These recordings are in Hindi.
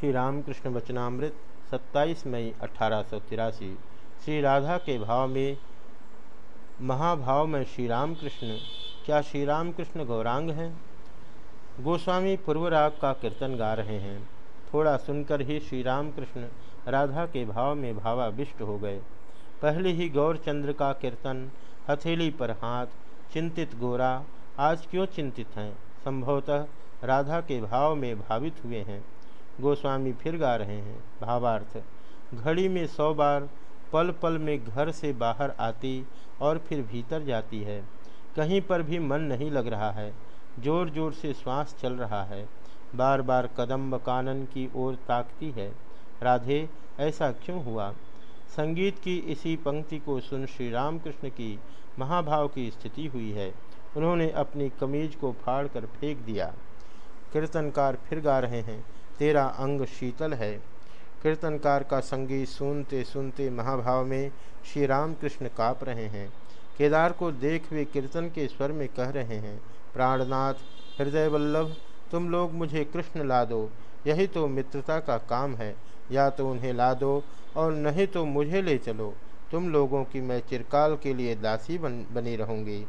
श्री रामकृष्ण वचनामृत 27 मई अठारह सौ तिरासी। श्री राधा के भाव में, महाभाव में श्री रामकृष्ण क्या श्री रामकृष्ण गौरांग हैं? गोस्वामी पूर्वराग का कीर्तन गा रहे हैं। थोड़ा सुनकर ही श्री रामकृष्ण राधा के भाव में भावाविष्ट हो गए। पहले ही गौरचंद्र का कीर्तन, हथेली पर हाथ, चिंतित गोरा, आज क्यों चिंतित हैं? संभवतः राधा के भाव में भावित हुए हैं। गोस्वामी फिर गा रहे हैं। भावार्थ, घड़ी में सौ बार पल पल में घर से बाहर आती और फिर भीतर जाती है। कहीं पर भी मन नहीं लग रहा है। ज़ोर ज़ोर से श्वास चल रहा है। बार बार कदम कानन की ओर ताकती है। राधे, ऐसा क्यों हुआ? संगीत की इसी पंक्ति को सुन श्री रामकृष्ण की महाभाव की स्थिति हुई है। उन्होंने अपनी कमीज को फाड़ कर फेंक दिया। कीर्तनकार फिर गा रहे हैं। तेरा अंग शीतल है। कीर्तनकार का संगीत सुनते सुनते महाभाव में श्री राम कृष्ण काँप रहे हैं। केदार को देख वे कीर्तन के स्वर में कह रहे हैं, प्राणनाथ, हृदय वल्लभ, तुम लोग मुझे कृष्ण ला दो। यही तो मित्रता का काम है। या तो उन्हें ला दो और नहीं तो मुझे ले चलो। तुम लोगों की मैं चिरकाल के लिए दासी बन, बनी रहूँगी।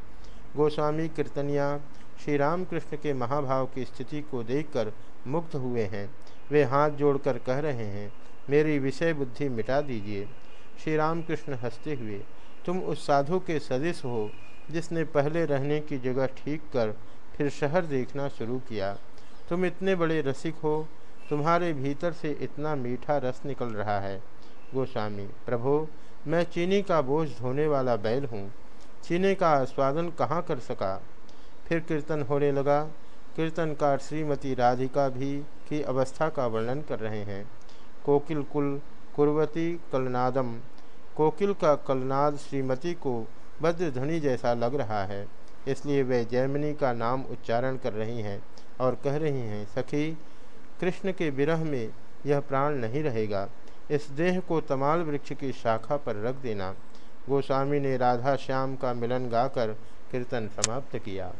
गोस्वामी कीर्तनिया श्री रामकृष्ण के महाभाव की स्थिति को देखकर मुक्त हुए हैं। वे हाथ जोड़कर कह रहे हैं, मेरी विषय बुद्धि मिटा दीजिए। श्री रामकृष्ण हँसते हुए, तुम उस साधु के सदस्य हो, जिसने पहले रहने की जगह ठीक कर फिर शहर देखना शुरू किया। तुम इतने बड़े रसिक हो, तुम्हारे भीतर से इतना मीठा रस निकल रहा है। गोस्वामी, प्रभो, मैं चीनी का बोझ धोने वाला बैल हूँ। चीनी का आस्वादन कहाँ कर सका? फिर कीर्तन होने लगा। कीर्तनकार श्रीमती राधिका भी की अवस्था का वर्णन कर रहे हैं। कोकिल कुल कुर्वती कलनादम। कोकिल का कलनाद श्रीमती को वज्रध्वनि जैसा लग रहा है। इसलिए वे जैमिनी का नाम उच्चारण कर रही हैं और कह रही हैं, सखी, कृष्ण के विरह में यह प्राण नहीं रहेगा। इस देह को तमाल वृक्ष की शाखा पर रख देना। गोस्वामी ने राधा श्याम का मिलन गाकर कीर्तन समाप्त किया।